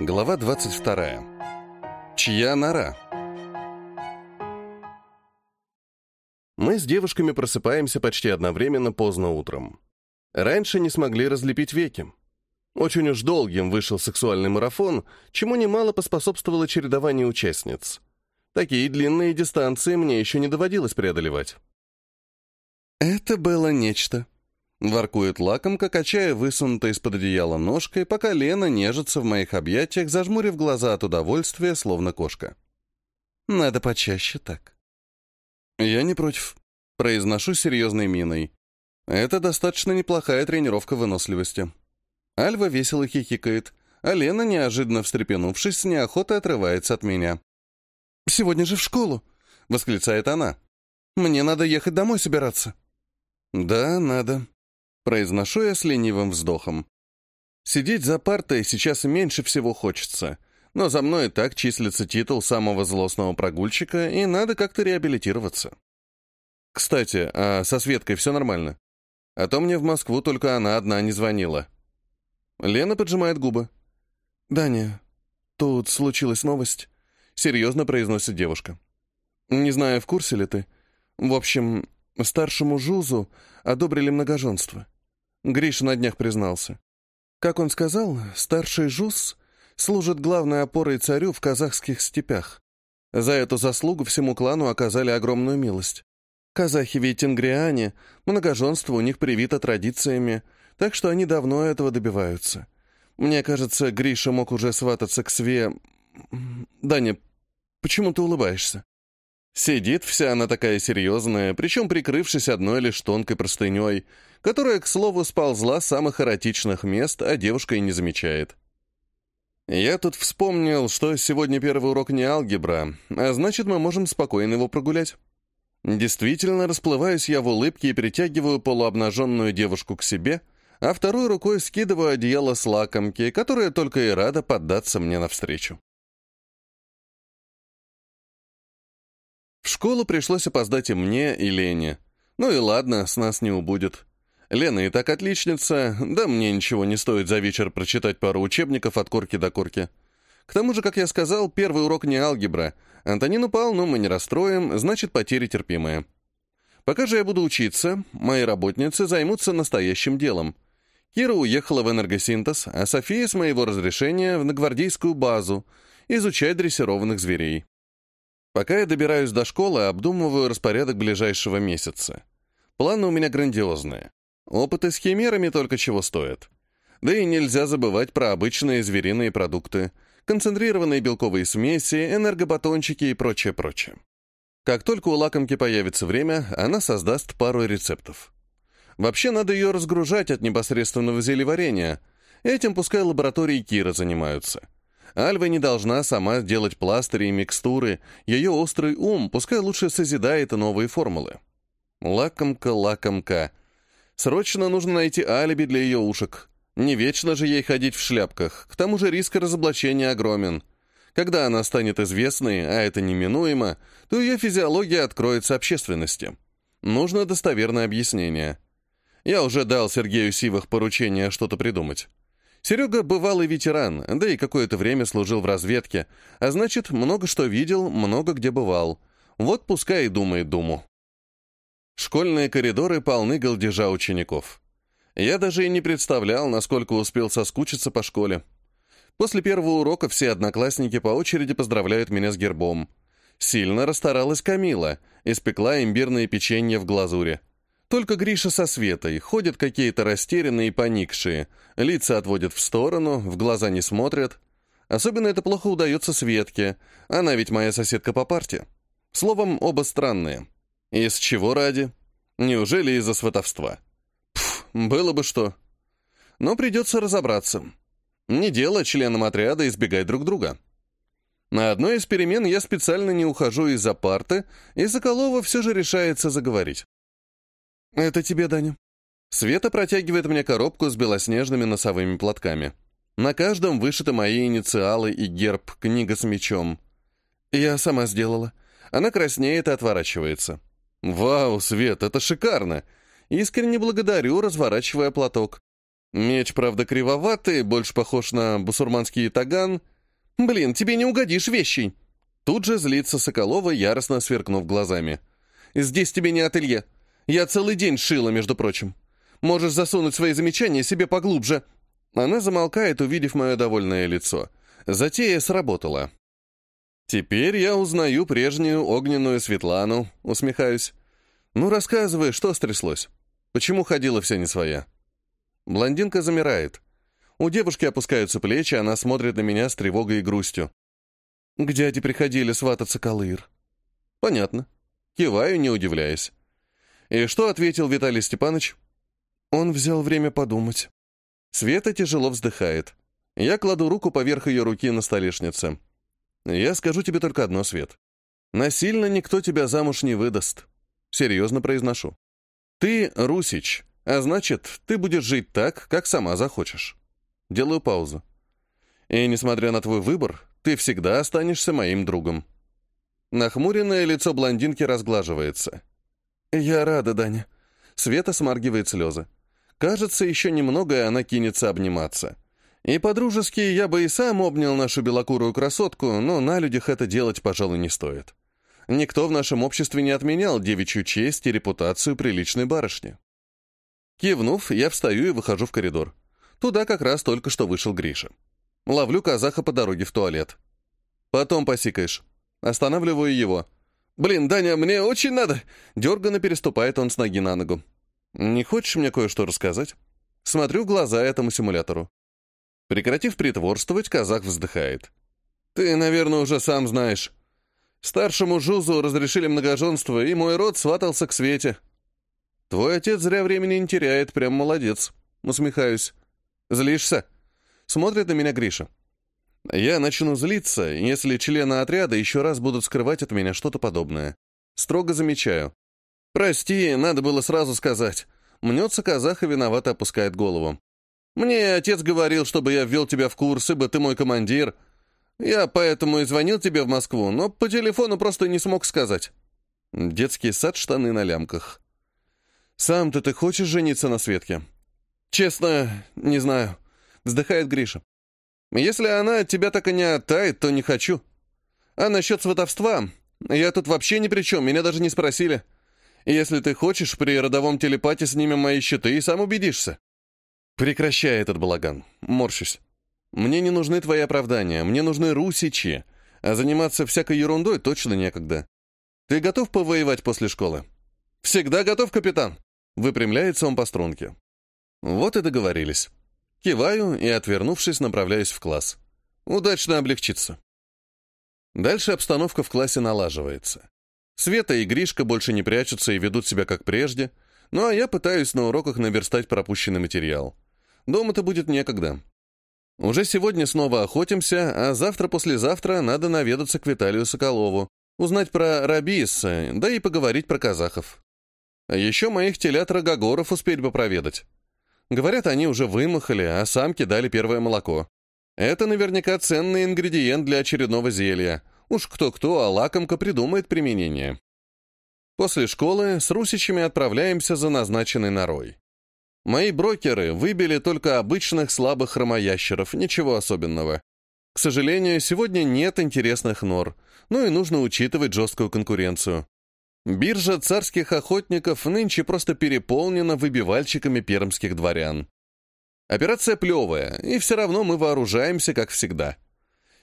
Глава 22. Чья нора? Мы с девушками просыпаемся почти одновременно поздно утром. Раньше не смогли разлепить веки. Очень уж долгим вышел сексуальный марафон, чему немало поспособствовало чередование участниц. Такие длинные дистанции мне еще не доводилось преодолевать. Это было нечто. Воркует лакомка, качая высунутой из-под одеяла ножкой, пока Лена нежится в моих объятиях, зажмурив глаза от удовольствия, словно кошка. Надо почаще так. Я не против. Произношу серьезной миной. Это достаточно неплохая тренировка выносливости. Альва весело хихикает, а Лена, неожиданно встрепенувшись, с неохотой отрывается от меня. «Сегодня же в школу!» — восклицает она. «Мне надо ехать домой собираться». «Да, надо», Произношу я с ленивым вздохом. Сидеть за партой сейчас меньше всего хочется, но за мной и так числится титул самого злостного прогульщика, и надо как-то реабилитироваться. Кстати, а со Светкой все нормально? А то мне в Москву только она одна не звонила. Лена поджимает губы. «Даня, тут случилась новость», — серьезно произносит девушка. «Не знаю, в курсе ли ты. В общем, старшему Жузу одобрили многоженство. Гриша на днях признался. Как он сказал, старший Жус служит главной опорой царю в казахских степях. За эту заслугу всему клану оказали огромную милость. Казахи ведь ингриане, многоженство у них привито традициями, так что они давно этого добиваются. Мне кажется, Гриша мог уже свататься к Све... Даня, почему ты улыбаешься? Сидит вся она такая серьезная, причем прикрывшись одной лишь тонкой простыней, которая, к слову, сползла с самых эротичных мест, а девушка и не замечает. Я тут вспомнил, что сегодня первый урок не алгебра, а значит, мы можем спокойно его прогулять. Действительно, расплываюсь я в улыбке и притягиваю полуобнаженную девушку к себе, а второй рукой скидываю одеяло с лакомки, которая только и рада поддаться мне навстречу. В школу пришлось опоздать и мне, и Лене. Ну и ладно, с нас не убудет. Лена и так отличница, да мне ничего не стоит за вечер прочитать пару учебников от корки до корки. К тому же, как я сказал, первый урок не алгебра. Антонин упал, но мы не расстроим, значит, потери терпимые. Пока же я буду учиться, мои работницы займутся настоящим делом. Кира уехала в энергосинтез, а София с моего разрешения в нагвардейскую базу изучать дрессированных зверей. Пока я добираюсь до школы, обдумываю распорядок ближайшего месяца. Планы у меня грандиозные. Опыты с химерами только чего стоят. Да и нельзя забывать про обычные звериные продукты, концентрированные белковые смеси, энергобатончики и прочее-прочее. Как только у лакомки появится время, она создаст пару рецептов. Вообще надо ее разгружать от непосредственного зельеварения. Этим пускай лаборатории Кира занимаются. Альва не должна сама делать пластыри и микстуры, ее острый ум пускай лучше созидает новые формулы. Лакомка, лакомка. Срочно нужно найти алиби для ее ушек. Не вечно же ей ходить в шляпках, к тому же риск разоблачения огромен. Когда она станет известной, а это неминуемо, то ее физиология откроется общественности. Нужно достоверное объяснение. Я уже дал Сергею Сивах поручение что-то придумать. Серега бывалый ветеран, да и какое-то время служил в разведке, а значит, много что видел, много где бывал. Вот пускай и думает думу. Школьные коридоры полны голдежа учеников. Я даже и не представлял, насколько успел соскучиться по школе. После первого урока все одноклассники по очереди поздравляют меня с гербом. Сильно расстаралась Камила, испекла имбирное печенье в глазури. Только Гриша со Светой ходят какие-то растерянные и поникшие, лица отводят в сторону, в глаза не смотрят. Особенно это плохо удается Светке, она ведь моя соседка по парте. Словом, оба странные. Из чего ради? Неужели из-за сватовства? Пф, было бы что. Но придется разобраться. Не дело членам отряда избегать друг друга. На одной из перемен я специально не ухожу из-за парты, и Соколова все же решается заговорить. «Это тебе, Даня». Света протягивает мне коробку с белоснежными носовыми платками. На каждом вышиты мои инициалы и герб «Книга с мечом». Я сама сделала. Она краснеет и отворачивается. «Вау, Свет, это шикарно! Искренне благодарю, разворачивая платок. Меч, правда, кривоватый, больше похож на бусурманский таган. Блин, тебе не угодишь, вещи. Тут же злится Соколова, яростно сверкнув глазами. «Здесь тебе не ателье. Я целый день шила, между прочим. Можешь засунуть свои замечания себе поглубже». Она замолкает, увидев мое довольное лицо. Затея сработала. «Теперь я узнаю прежнюю огненную Светлану», — усмехаюсь. «Ну, рассказывай, что стряслось? Почему ходила вся не своя?» Блондинка замирает. У девушки опускаются плечи, она смотрит на меня с тревогой и грустью. «К дяде приходили свататься Калыр». «Понятно». Киваю, не удивляясь. «И что ответил Виталий Степанович?» Он взял время подумать. Света тяжело вздыхает. Я кладу руку поверх ее руки на столешнице. Я скажу тебе только одно, Свет. Насильно никто тебя замуж не выдаст. Серьезно произношу. Ты русич, а значит, ты будешь жить так, как сама захочешь. Делаю паузу. И несмотря на твой выбор, ты всегда останешься моим другом. Нахмуренное лицо блондинки разглаживается. Я рада, Даня. Света смаргивает слезы. Кажется, еще немного, и она кинется обниматься. И по-дружески я бы и сам обнял нашу белокурую красотку, но на людях это делать, пожалуй, не стоит. Никто в нашем обществе не отменял девичью честь и репутацию приличной барышни. Кивнув, я встаю и выхожу в коридор. Туда как раз только что вышел Гриша. Ловлю казаха по дороге в туалет. Потом посикаешь. Останавливаю его. «Блин, Даня, мне очень надо!» Дерганно переступает он с ноги на ногу. «Не хочешь мне кое-что рассказать?» Смотрю в глаза этому симулятору. Прекратив притворствовать, казах вздыхает. «Ты, наверное, уже сам знаешь. Старшему Жузу разрешили многоженство, и мой род сватался к Свете. Твой отец зря времени не теряет, прям молодец». Усмехаюсь. «Злишься?» Смотрит на меня Гриша. Я начну злиться, если члены отряда еще раз будут скрывать от меня что-то подобное. Строго замечаю. «Прости, надо было сразу сказать». Мнется казах и виновато опускает голову. «Мне отец говорил, чтобы я ввел тебя в курс, ибо ты мой командир. Я поэтому и звонил тебе в Москву, но по телефону просто не смог сказать». Детский сад, штаны на лямках. «Сам-то ты хочешь жениться на Светке?» «Честно, не знаю», — вздыхает Гриша. «Если она от тебя так и не оттает, то не хочу. А насчет сватовства, я тут вообще ни при чем, меня даже не спросили». Если ты хочешь, при родовом телепате снимем мои щиты и сам убедишься. Прекращай этот балаган. Морщусь. Мне не нужны твои оправдания, мне нужны русичи, а заниматься всякой ерундой точно некогда. Ты готов повоевать после школы? Всегда готов, капитан. Выпрямляется он по струнке. Вот и договорились. Киваю и, отвернувшись, направляюсь в класс. Удачно облегчиться. Дальше обстановка в классе налаживается. Света и Гришка больше не прячутся и ведут себя как прежде, ну а я пытаюсь на уроках наверстать пропущенный материал. Дома-то будет некогда. Уже сегодня снова охотимся, а завтра-послезавтра надо наведаться к Виталию Соколову, узнать про Рабиса, да и поговорить про казахов. А еще моих телят Рогогоров успеть бы проведать. Говорят, они уже вымахали, а самки дали первое молоко. Это наверняка ценный ингредиент для очередного зелья — Уж кто-кто, а лакомка придумает применение. После школы с русичами отправляемся за назначенной норой. Мои брокеры выбили только обычных слабых хромоящеров, ничего особенного. К сожалению, сегодня нет интересных нор, ну и нужно учитывать жесткую конкуренцию. Биржа царских охотников нынче просто переполнена выбивальщиками пермских дворян. Операция плевая, и все равно мы вооружаемся, как всегда.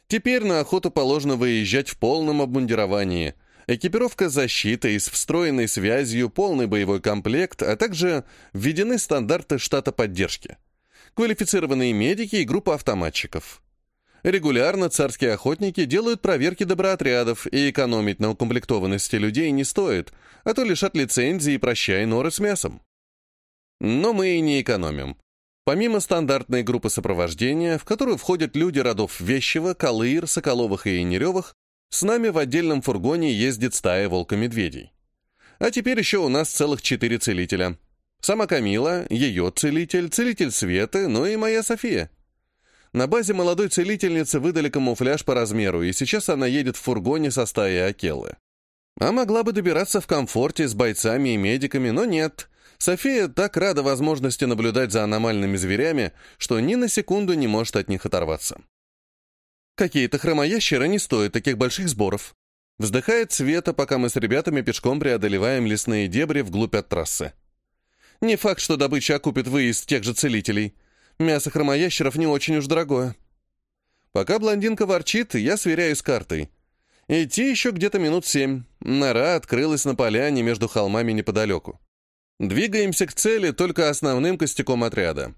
Теперь на охоту положено выезжать в полном обмундировании. Экипировка защиты с встроенной связью, полный боевой комплект, а также введены стандарты штата поддержки. Квалифицированные медики и группа автоматчиков. Регулярно царские охотники делают проверки доброотрядов, и экономить на укомплектованности людей не стоит, а то лишат лицензии и прощай норы с мясом. Но мы и не экономим. Помимо стандартной группы сопровождения, в которую входят люди родов Вещева, Калыр, Соколовых и Янеревых, с нами в отдельном фургоне ездит стая волка-медведей. А теперь еще у нас целых четыре целителя. Сама Камила, ее целитель, целитель Светы, ну и моя София. На базе молодой целительницы выдали камуфляж по размеру, и сейчас она едет в фургоне со стаей Акеллы. А могла бы добираться в комфорте с бойцами и медиками, но нет. София так рада возможности наблюдать за аномальными зверями, что ни на секунду не может от них оторваться. Какие-то хромоящеры не стоят таких больших сборов. Вздыхает Света, пока мы с ребятами пешком преодолеваем лесные дебри вглубь от трассы. Не факт, что добыча окупит выезд тех же целителей. Мясо хромоящеров не очень уж дорогое. Пока блондинка ворчит, я сверяю с картой. Идти еще где-то минут семь. Нора открылась на поляне между холмами неподалеку. Двигаемся к цели только основным костяком отряда.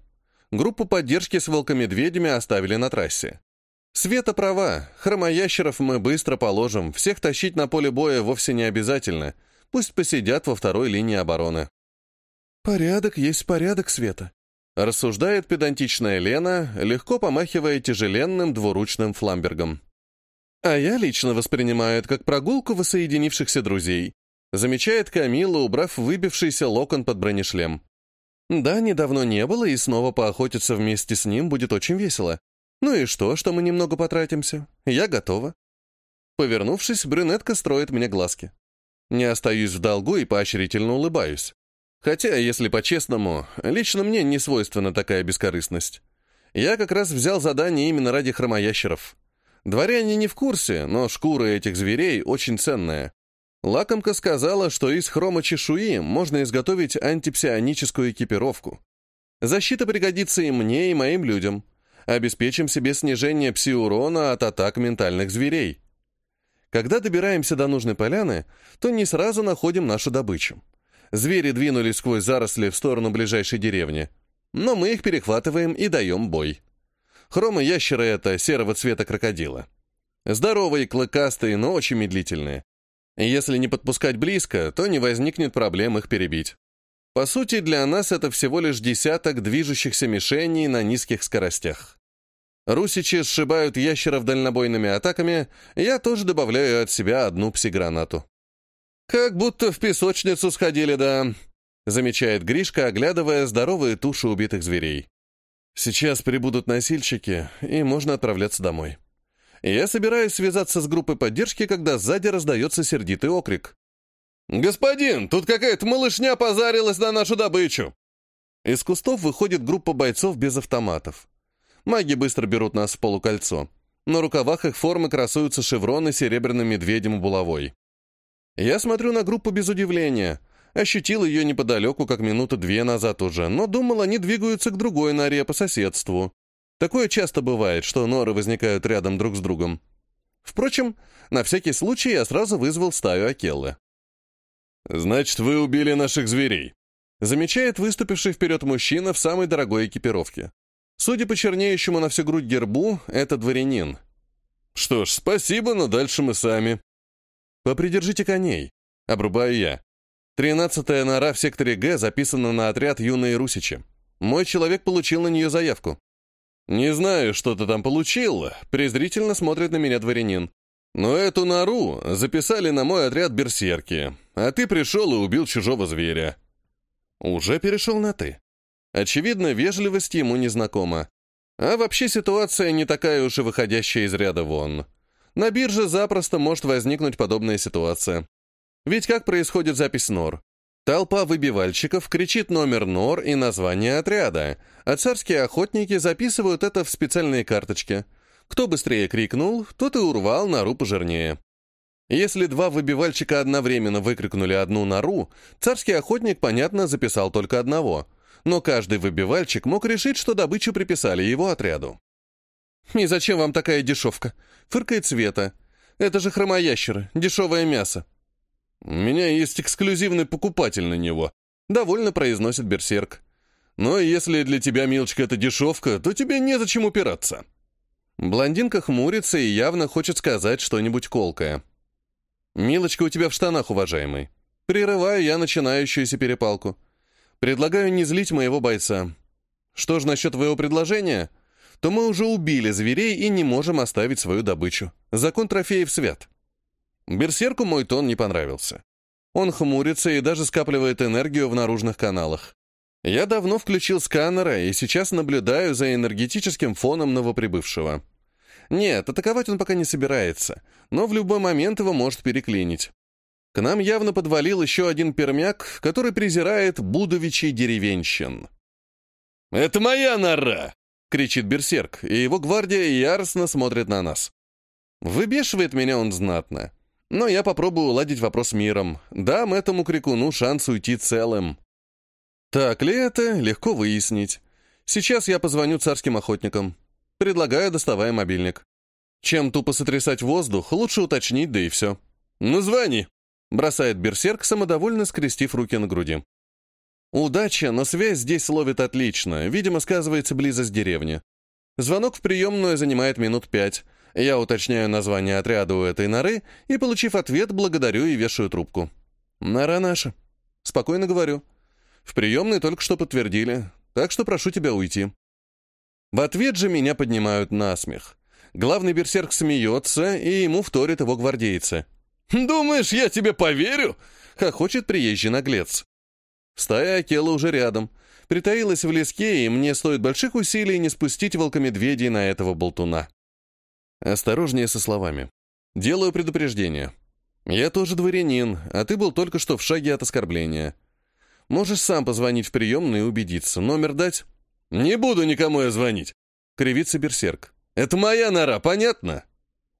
Группу поддержки с волкомедведями оставили на трассе. Света права, хромоящеров мы быстро положим, всех тащить на поле боя вовсе не обязательно, пусть посидят во второй линии обороны. «Порядок есть порядок, Света», — рассуждает педантичная Лена, легко помахивая тяжеленным двуручным фламбергом. «А я лично воспринимаю это как прогулку воссоединившихся друзей», замечает Камила, убрав выбившийся локон под бронешлем. «Да, недавно не было, и снова поохотиться вместе с ним будет очень весело. Ну и что, что мы немного потратимся? Я готова». Повернувшись, брюнетка строит мне глазки. Не остаюсь в долгу и поощрительно улыбаюсь. Хотя, если по-честному, лично мне не свойственна такая бескорыстность. Я как раз взял задание именно ради хромоящеров. Дворяне не в курсе, но шкура этих зверей очень ценная. Лакомка сказала, что из хромочешуи можно изготовить антипсионическую экипировку. Защита пригодится и мне, и моим людям. Обеспечим себе снижение псиурона от атак ментальных зверей. Когда добираемся до нужной поляны, то не сразу находим нашу добычу. Звери двинулись сквозь заросли в сторону ближайшей деревни. Но мы их перехватываем и даем бой. Хрома ящера — это серого цвета крокодила. Здоровые, клыкастые, но очень медлительные. Если не подпускать близко, то не возникнет проблем их перебить. По сути, для нас это всего лишь десяток движущихся мишеней на низких скоростях. Русичи сшибают ящеров дальнобойными атаками, я тоже добавляю от себя одну псигранату. «Как будто в песочницу сходили, да», — замечает Гришка, оглядывая здоровые туши убитых зверей. «Сейчас прибудут носильщики, и можно отправляться домой». Я собираюсь связаться с группой поддержки, когда сзади раздается сердитый окрик. «Господин, тут какая-то малышня позарилась на нашу добычу!» Из кустов выходит группа бойцов без автоматов. Маги быстро берут нас в полукольцо. На рукавах их формы красуются шевроны серебряным медведем и булавой. Я смотрю на группу без удивления. Ощутил ее неподалеку, как минуты две назад уже, но думал, они двигаются к другой норе по соседству. Такое часто бывает, что норы возникают рядом друг с другом. Впрочем, на всякий случай я сразу вызвал стаю Акеллы. «Значит, вы убили наших зверей», — замечает выступивший вперед мужчина в самой дорогой экипировке. Судя по чернеющему на всю грудь гербу, это дворянин. «Что ж, спасибо, но дальше мы сами». «Попридержите коней», — обрубаю я. Тринадцатая нора в секторе Г записана на отряд юные русичи. Мой человек получил на нее заявку. «Не знаю, что ты там получил», — презрительно смотрит на меня дворянин. «Но эту нору записали на мой отряд берсерки, а ты пришел и убил чужого зверя». Уже перешел на «ты». Очевидно, вежливость ему не знакома. А вообще ситуация не такая уж и выходящая из ряда вон. На бирже запросто может возникнуть подобная ситуация. Ведь как происходит запись НОР? Толпа выбивальщиков кричит номер НОР и название отряда, а царские охотники записывают это в специальные карточки. Кто быстрее крикнул, тот и урвал нору пожирнее. Если два выбивальщика одновременно выкрикнули одну нору, царский охотник, понятно, записал только одного, но каждый выбивальщик мог решить, что добычу приписали его отряду. «И зачем вам такая дешевка?» — фыркает Света. «Это же хромоящеры, дешевое мясо». «У меня есть эксклюзивный покупатель на него», — довольно произносит Берсерк. «Но если для тебя, милочка, это дешевка, то тебе незачем упираться». Блондинка хмурится и явно хочет сказать что-нибудь колкое. «Милочка у тебя в штанах, уважаемый». Прерываю я начинающуюся перепалку. Предлагаю не злить моего бойца. Что ж насчет твоего предложения? То мы уже убили зверей и не можем оставить свою добычу. Закон трофеев свят. Берсерку мой тон не понравился. Он хмурится и даже скапливает энергию в наружных каналах. Я давно включил сканера и сейчас наблюдаю за энергетическим фоном новоприбывшего. Нет, атаковать он пока не собирается, но в любой момент его может переклинить. К нам явно подвалил еще один пермяк, который презирает будовичей деревенщин. «Это моя нора!» — кричит берсерк, и его гвардия яростно смотрит на нас. Выбешивает меня он знатно. Но я попробую уладить вопрос миром. Дам этому крикуну шанс уйти целым. Так ли это, легко выяснить. Сейчас я позвоню царским охотникам. Предлагаю, доставая мобильник. Чем тупо сотрясать воздух, лучше уточнить, да и все. «Ну, звони!» — бросает берсерк, самодовольно скрестив руки на груди. Удача, но связь здесь ловит отлично, видимо, сказывается близость деревни. Звонок в приемную занимает минут пять. Я уточняю название отряда у этой норы и, получив ответ, благодарю и вешаю трубку. «Нора наша». Спокойно говорю. В приемной только что подтвердили, так что прошу тебя уйти. В ответ же меня поднимают на смех. Главный берсерк смеется, и ему вторит его гвардейцы. «Думаешь, я тебе поверю?» — хохочет приезжий наглец. Стая Акела уже рядом. Притаилась в леске, и мне стоит больших усилий не спустить волкомедведей на этого болтуна. Осторожнее со словами. Делаю предупреждение. Я тоже дворянин, а ты был только что в шаге от оскорбления. Можешь сам позвонить в приемную и убедиться. Номер дать? Не буду никому я звонить. Кривится берсерк. Это моя нора, понятно?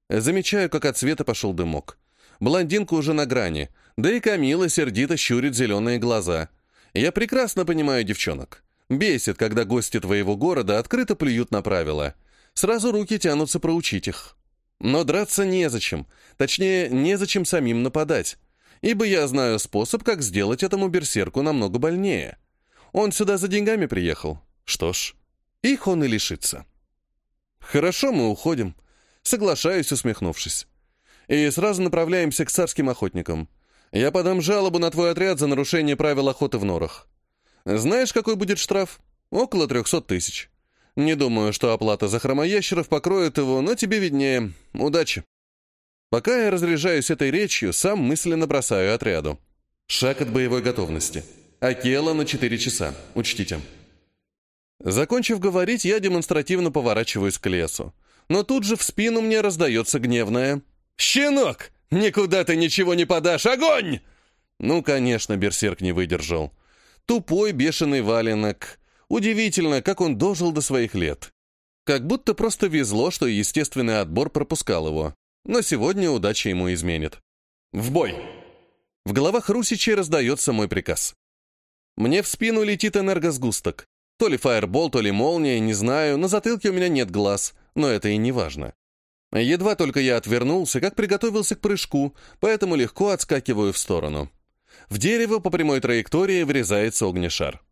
Замечаю, как от света пошел дымок. Блондинка уже на грани, да и Камила сердито щурит зеленые глаза. Я прекрасно понимаю девчонок. Бесит, когда гости твоего города открыто плюют на правила. Сразу руки тянутся проучить их. Но драться незачем. Точнее, незачем самим нападать ибо я знаю способ, как сделать этому берсерку намного больнее. Он сюда за деньгами приехал. Что ж, их он и лишится. Хорошо, мы уходим. Соглашаюсь, усмехнувшись. И сразу направляемся к царским охотникам. Я подам жалобу на твой отряд за нарушение правил охоты в норах. Знаешь, какой будет штраф? Около трехсот тысяч. Не думаю, что оплата за хромоящеров покроет его, но тебе виднее. Удачи. Пока я разряжаюсь этой речью, сам мысленно бросаю отряду. Шаг от боевой готовности. Акела на 4 часа. Учтите. Закончив говорить, я демонстративно поворачиваюсь к лесу. Но тут же в спину мне раздается гневное «Щенок! Никуда ты ничего не подашь! Огонь!» Ну, конечно, берсерк не выдержал. Тупой бешеный валенок. Удивительно, как он дожил до своих лет. Как будто просто везло, что естественный отбор пропускал его но сегодня удача ему изменит. «В бой!» В головах Русичей раздается мой приказ. Мне в спину летит энергосгусток. То ли фаербол, то ли молния, не знаю, на затылке у меня нет глаз, но это и не важно. Едва только я отвернулся, как приготовился к прыжку, поэтому легко отскакиваю в сторону. В дерево по прямой траектории врезается огнешар.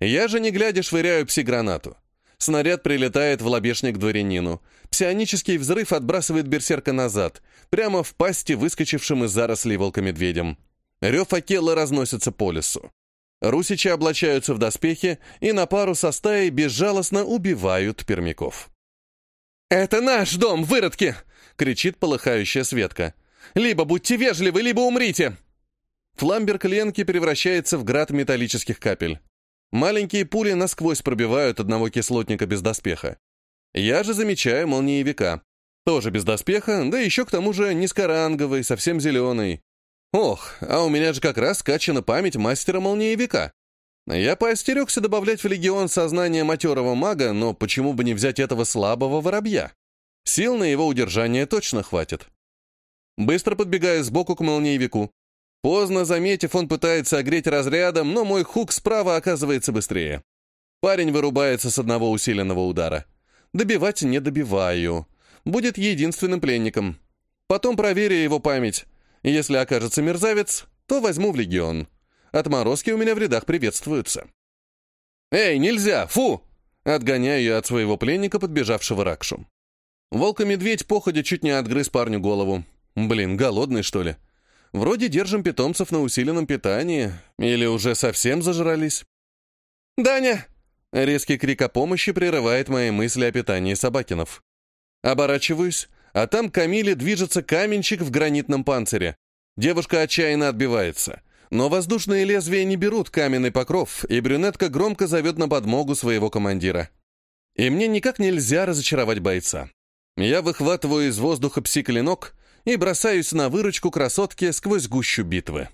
Я же, не глядя, швыряю пси-гранату. Снаряд прилетает в лобешник дворянину. Псионический взрыв отбрасывает берсерка назад, прямо в пасти выскочившим из зарослей волкомедведем. Рев Акела разносится по лесу. Русичи облачаются в доспехи и на пару со стаей безжалостно убивают пермяков. «Это наш дом, выродки!» — кричит полыхающая Светка. «Либо будьте вежливы, либо умрите!» Фламберг Ленки превращается в град металлических капель. Маленькие пули насквозь пробивают одного кислотника без доспеха. Я же замечаю молниевика. Тоже без доспеха, да еще к тому же низкоранговый, совсем зеленый. Ох, а у меня же как раз скачана память мастера молниевика. Я поостерегся добавлять в легион сознание матерого мага, но почему бы не взять этого слабого воробья? Сил на его удержание точно хватит. Быстро подбегаю сбоку к молниевику. Поздно заметив, он пытается огреть разрядом, но мой хук справа оказывается быстрее. Парень вырубается с одного усиленного удара. Добивать не добиваю. Будет единственным пленником. Потом проверю его память. Если окажется мерзавец, то возьму в легион. Отморозки у меня в рядах приветствуются. «Эй, нельзя! Фу!» Отгоняю я от своего пленника, подбежавшего Ракшу. Волк-медведь походя чуть не отгрыз парню голову. Блин, голодный, что ли? Вроде держим питомцев на усиленном питании, или уже совсем зажрались. «Даня!» — резкий крик о помощи прерывает мои мысли о питании собакинов. Оборачиваюсь, а там Камиле движется каменщик в гранитном панцире. Девушка отчаянно отбивается. Но воздушные лезвия не берут каменный покров, и брюнетка громко зовет на подмогу своего командира. И мне никак нельзя разочаровать бойца. Я выхватываю из воздуха пси-клинок и бросаюсь на выручку красотки сквозь гущу битвы.